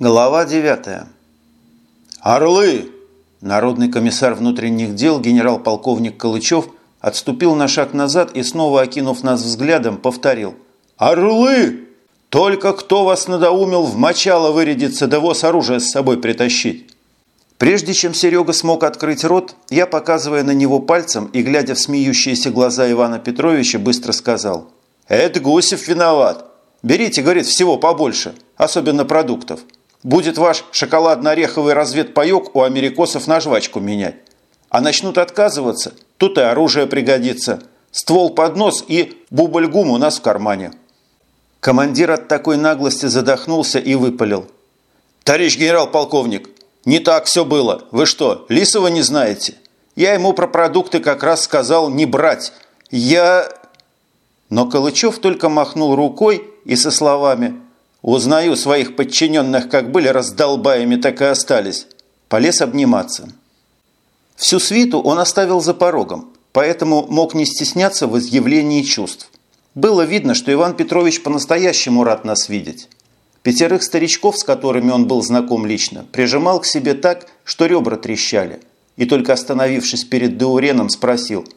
Глава 9. «Орлы!» Народный комиссар внутренних дел генерал-полковник Калычев отступил на шаг назад и, снова окинув нас взглядом, повторил. «Орлы! Только кто вас надоумил в мочало вырядиться, да воз оружие с собой притащить?» Прежде чем Серега смог открыть рот, я, показывая на него пальцем и глядя в смеющиеся глаза Ивана Петровича, быстро сказал. «Это Гусев виноват. Берите, говорит, всего побольше, особенно продуктов. Будет ваш шоколадно-ореховый разведпаек у америкосов на жвачку менять. А начнут отказываться, тут и оружие пригодится. Ствол под нос и бубльгум у нас в кармане. Командир от такой наглости задохнулся и выпалил. «Товарищ генерал-полковник, не так все было. Вы что, Лисова не знаете? Я ему про продукты как раз сказал не брать. Я...» Но Калычев только махнул рукой и со словами Узнаю своих подчиненных, как были раздолбаями, так и остались. Полез обниматься. Всю свиту он оставил за порогом, поэтому мог не стесняться в изъявлении чувств. Было видно, что Иван Петрович по-настоящему рад нас видеть. Пятерых старичков, с которыми он был знаком лично, прижимал к себе так, что ребра трещали. И только остановившись перед Деуреном, спросил.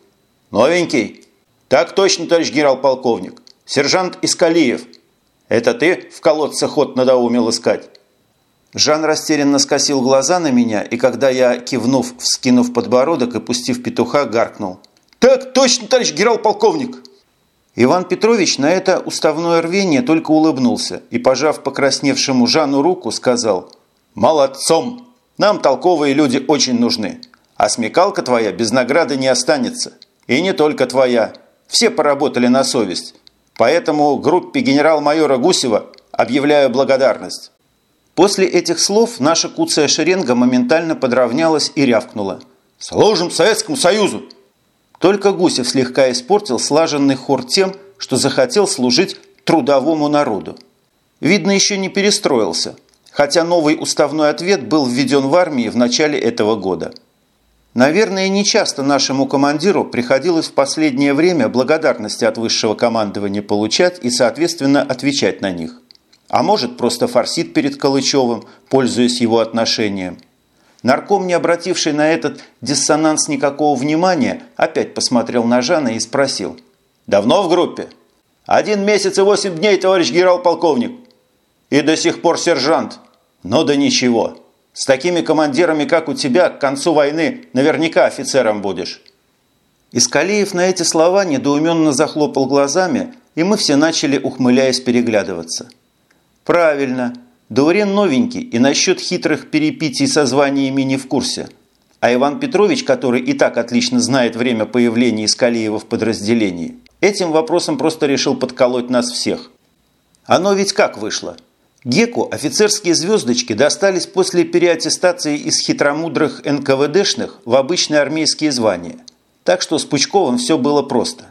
«Новенький?» «Так точно, товарищ генерал-полковник. Сержант Искалиев. Это ты в колодце ход надоумел искать?» Жан растерянно скосил глаза на меня, и когда я, кивнув, вскинув подбородок и пустив петуха, гаркнул. «Так точно, товарищ генерал-полковник!» Иван Петрович на это уставное рвение только улыбнулся и, пожав покрасневшему Жану руку, сказал «Молодцом! Нам толковые люди очень нужны, а смекалка твоя без награды не останется. И не только твоя. Все поработали на совесть. Поэтому группе генерал-майора Гусева объявляю благодарность». После этих слов наша куцая шеренга моментально подравнялась и рявкнула. «Служим Советскому Союзу!» Только Гусев слегка испортил слаженный хор тем, что захотел служить трудовому народу. Видно, еще не перестроился, хотя новый уставной ответ был введен в армии в начале этого года. Наверное, нечасто нашему командиру приходилось в последнее время благодарности от высшего командования получать и, соответственно, отвечать на них. А может, просто форсит перед Калычевым, пользуясь его отношением. Нарком, не обративший на этот диссонанс никакого внимания, опять посмотрел на Жана и спросил. «Давно в группе?» «Один месяц и восемь дней, товарищ генерал-полковник». «И до сих пор сержант?» «Ну да ничего». С такими командирами, как у тебя, к концу войны наверняка офицером будешь». Искалиев на эти слова недоуменно захлопал глазами, и мы все начали, ухмыляясь, переглядываться. «Правильно. Даурен новенький и насчет хитрых перепитий со званиями не в курсе. А Иван Петрович, который и так отлично знает время появления Искалиева в подразделении, этим вопросом просто решил подколоть нас всех. Оно ведь как вышло?» Геку офицерские звездочки достались после переаттестации из хитромудрых НКВДшных в обычные армейские звания. Так что с Пучковым все было просто.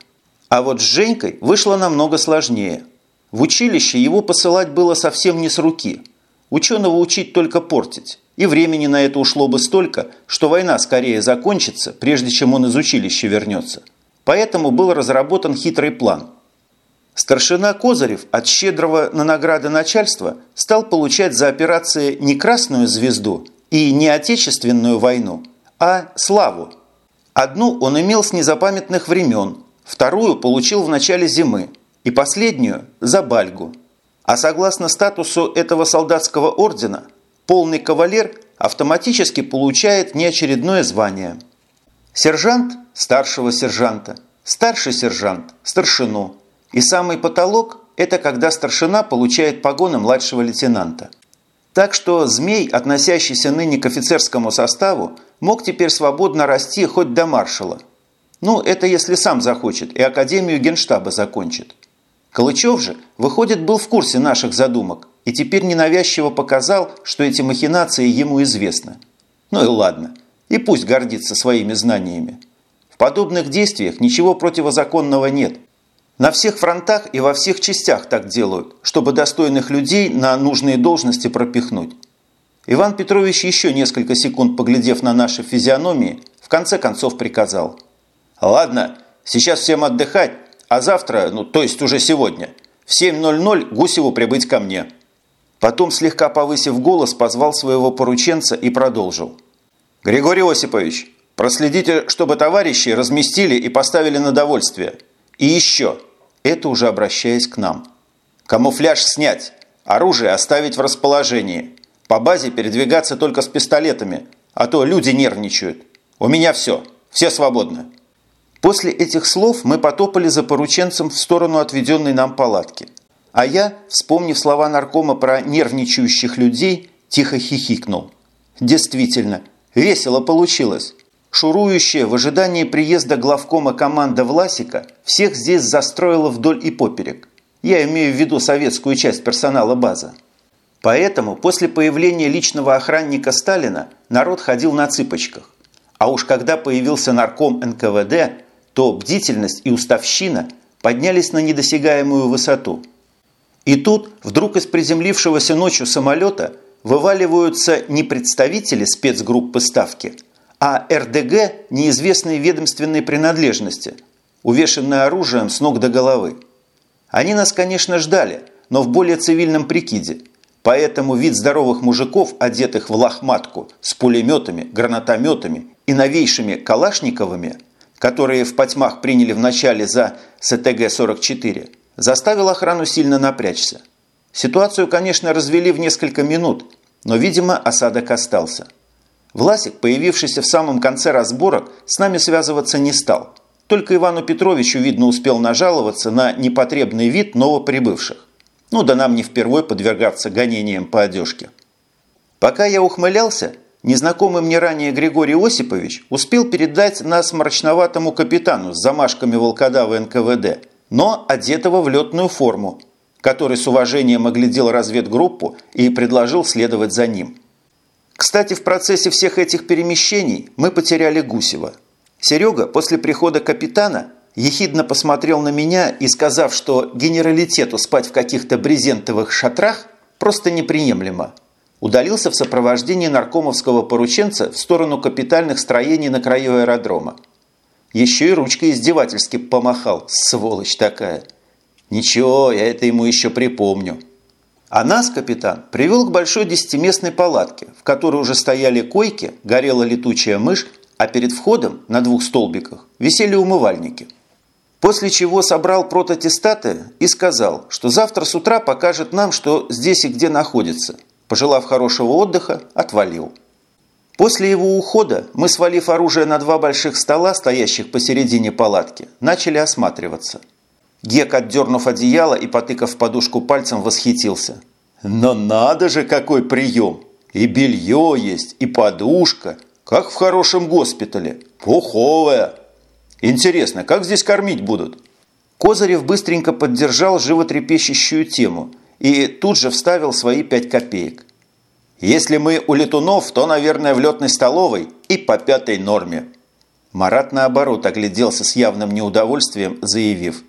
А вот с Женькой вышло намного сложнее. В училище его посылать было совсем не с руки. Ученого учить только портить. И времени на это ушло бы столько, что война скорее закончится, прежде чем он из училища вернется. Поэтому был разработан хитрый план – Старшина Козырев от щедрого на награды начальства стал получать за операции не красную звезду и не отечественную войну, а славу. Одну он имел с незапамятных времен, вторую получил в начале зимы и последнюю – за Бальгу. А согласно статусу этого солдатского ордена, полный кавалер автоматически получает неочередное звание. Сержант – старшего сержанта, старший сержант – старшину – и самый потолок – это когда старшина получает погоны младшего лейтенанта. Так что змей, относящийся ныне к офицерскому составу, мог теперь свободно расти хоть до маршала. Ну, это если сам захочет и Академию Генштаба закончит. Калычев же, выходит, был в курсе наших задумок и теперь ненавязчиво показал, что эти махинации ему известны. Ну и ладно, и пусть гордится своими знаниями. В подобных действиях ничего противозаконного нет – на всех фронтах и во всех частях так делают, чтобы достойных людей на нужные должности пропихнуть. Иван Петрович еще несколько секунд поглядев на наши физиономии, в конце концов приказал. «Ладно, сейчас всем отдыхать, а завтра, ну то есть уже сегодня, в 7.00 Гусеву прибыть ко мне». Потом, слегка повысив голос, позвал своего порученца и продолжил. «Григорий Осипович, проследите, чтобы товарищи разместили и поставили на довольствие. И еще, это уже обращаясь к нам. Камуфляж снять, оружие оставить в расположении. По базе передвигаться только с пистолетами, а то люди нервничают. У меня все, все свободны». После этих слов мы потопали за порученцем в сторону отведенной нам палатки. А я, вспомнив слова наркома про нервничающих людей, тихо хихикнул. Действительно, весело получилось. Шурующая в ожидании приезда главкома команда Власика всех здесь застроила вдоль и поперек. Я имею в виду советскую часть персонала базы. Поэтому после появления личного охранника Сталина народ ходил на цыпочках. А уж когда появился нарком НКВД, то бдительность и уставщина поднялись на недосягаемую высоту – и тут вдруг из приземлившегося ночью самолета вываливаются не представители спецгруппы Ставки, а РДГ неизвестной ведомственной принадлежности, увешанные оружием с ног до головы. Они нас, конечно, ждали, но в более цивильном прикиде, поэтому вид здоровых мужиков, одетых в лохматку, с пулеметами, гранатометами и новейшими калашниковыми, которые в потьмах приняли в начале за СТГ-44, заставил охрану сильно напрячься. Ситуацию, конечно, развели в несколько минут, но, видимо, осадок остался. Власик, появившийся в самом конце разборок, с нами связываться не стал. Только Ивану Петровичу, видно, успел нажаловаться на непотребный вид новоприбывших. Ну да нам не впервой подвергаться гонениям по одежке. Пока я ухмылялся, незнакомый мне ранее Григорий Осипович успел передать нас мрачноватому капитану с замашками волкодава НКВД – но одетого в летную форму, который с уважением оглядел разведгруппу и предложил следовать за ним. Кстати, в процессе всех этих перемещений мы потеряли Гусева. Серега после прихода капитана ехидно посмотрел на меня и, сказав, что генералитету спать в каких-то брезентовых шатрах просто неприемлемо, удалился в сопровождении наркомовского порученца в сторону капитальных строений на краю аэродрома. Еще и ручкой издевательски помахал, сволочь такая. Ничего, я это ему еще припомню. А нас капитан привел к большой десятиместной палатке, в которой уже стояли койки, горела летучая мышь, а перед входом на двух столбиках висели умывальники. После чего собрал прототестаты и сказал, что завтра с утра покажет нам, что здесь и где находится. Пожелав хорошего отдыха, отвалил. После его ухода мы, свалив оружие на два больших стола, стоящих посередине палатки, начали осматриваться. Гек, отдернув одеяло и потыкав подушку пальцем, восхитился. «Но надо же, какой прием! И белье есть, и подушка, как в хорошем госпитале, пуховая. Интересно, как здесь кормить будут?» Козырев быстренько поддержал животрепещущую тему и тут же вставил свои пять копеек. Если мы у летунов, то, наверное, в летной столовой и по пятой норме». Марат, наоборот, огляделся с явным неудовольствием, заявив.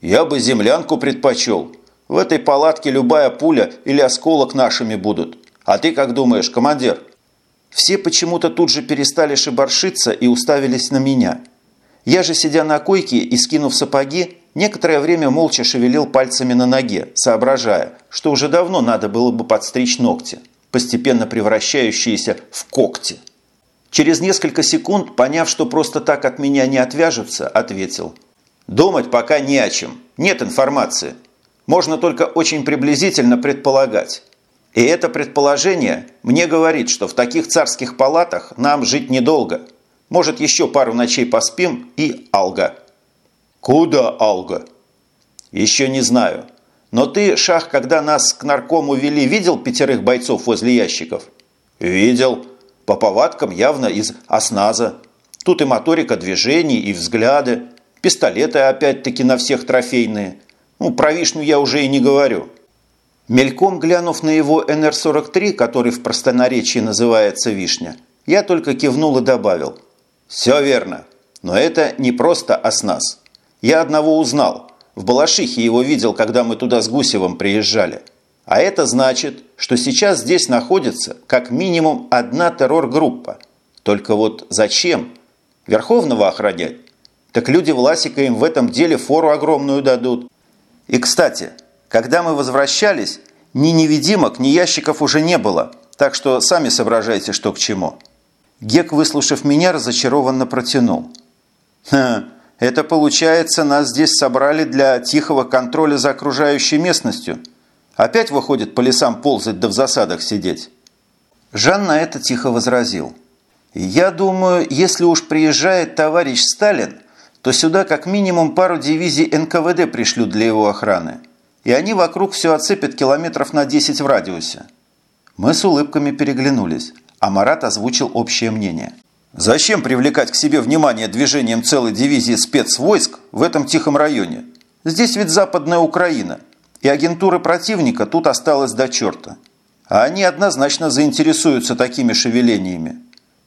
«Я бы землянку предпочел. В этой палатке любая пуля или осколок нашими будут. А ты как думаешь, командир?» Все почему-то тут же перестали шибаршиться и уставились на меня. Я же, сидя на койке и скинув сапоги, некоторое время молча шевелил пальцами на ноге, соображая, что уже давно надо было бы подстричь ногти постепенно превращающиеся в когти. Через несколько секунд, поняв, что просто так от меня не отвяжутся, ответил. «Думать пока не о чем. Нет информации. Можно только очень приблизительно предполагать. И это предположение мне говорит, что в таких царских палатах нам жить недолго. Может, еще пару ночей поспим и Алга». «Куда Алга?» «Еще не знаю. Но ты, Шах, когда нас к наркому вели, видел пятерых бойцов возле ящиков? Видел. По повадкам явно из осназа. Тут и моторика движений, и взгляды. Пистолеты опять-таки на всех трофейные. Ну, про вишню я уже и не говорю. Мельком глянув на его НР-43, который в простонаречии называется «Вишня», я только кивнул и добавил. «Все верно. Но это не просто осназ. Я одного узнал. В Балашихе его видел, когда мы туда с Гусевым приезжали. А это значит, что сейчас здесь находится как минимум одна террор-группа. Только вот зачем? Верховного охранять? Так люди Власика им в этом деле фору огромную дадут. И, кстати, когда мы возвращались, Ни невидимок, ни ящиков уже не было, так что сами соображайте, что к чему». Гек, выслушав меня, разочарованно протянул. «Ха, это получается, нас здесь собрали для тихого контроля за окружающей местностью. Опять выходит по лесам ползать да в засадах сидеть». Жан на это тихо возразил. «Я думаю, если уж приезжает товарищ Сталин, то сюда как минимум пару дивизий НКВД пришлют для его охраны, и они вокруг все оцепят километров на 10 в радиусе». Мы с улыбками переглянулись, а Марат озвучил общее мнение. «Зачем привлекать к себе внимание движением целой дивизии спецвойск в этом тихом районе? Здесь ведь Западная Украина, и агентуры противника тут осталось до черта. А они однозначно заинтересуются такими шевелениями.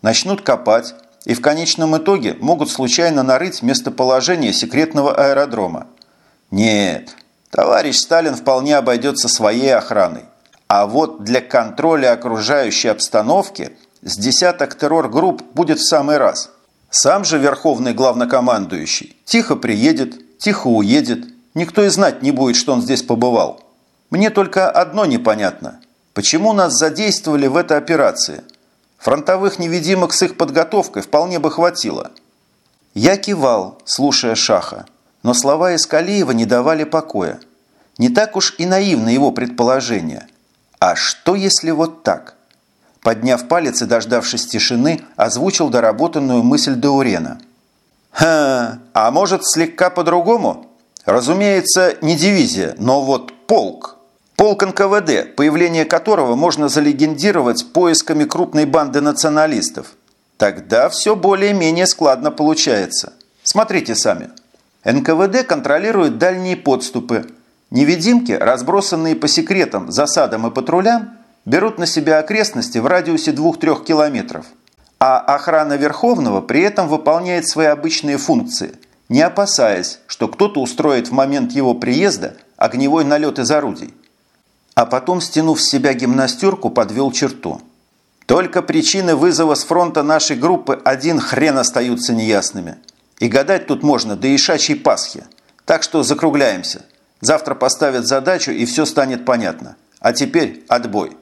Начнут копать и в конечном итоге могут случайно нарыть местоположение секретного аэродрома. Нет, товарищ Сталин вполне обойдется своей охраной. А вот для контроля окружающей обстановки с десяток террор-групп будет в самый раз. Сам же верховный главнокомандующий тихо приедет, тихо уедет. Никто и знать не будет, что он здесь побывал. Мне только одно непонятно – Почему нас задействовали в этой операции? Фронтовых невидимок с их подготовкой вполне бы хватило. Я кивал, слушая Шаха, но слова Искалиева не давали покоя. Не так уж и наивно его предположение. А что если вот так? Подняв палец и дождавшись тишины, озвучил доработанную мысль Даурена. «Ха, а может слегка по-другому? Разумеется, не дивизия, но вот полк». Полк НКВД, появление которого можно залегендировать поисками крупной банды националистов. Тогда все более-менее складно получается. Смотрите сами. НКВД контролирует дальние подступы. Невидимки, разбросанные по секретам, засадам и патрулям, берут на себя окрестности в радиусе 2-3 километров. А охрана Верховного при этом выполняет свои обычные функции, не опасаясь, что кто-то устроит в момент его приезда огневой налет из орудий а потом, стянув с себя гимнастерку, подвел черту. Только причины вызова с фронта нашей группы один хрен остаются неясными. И гадать тут можно до Ишачьей Пасхи. Так что закругляемся. Завтра поставят задачу, и все станет понятно. А теперь отбой.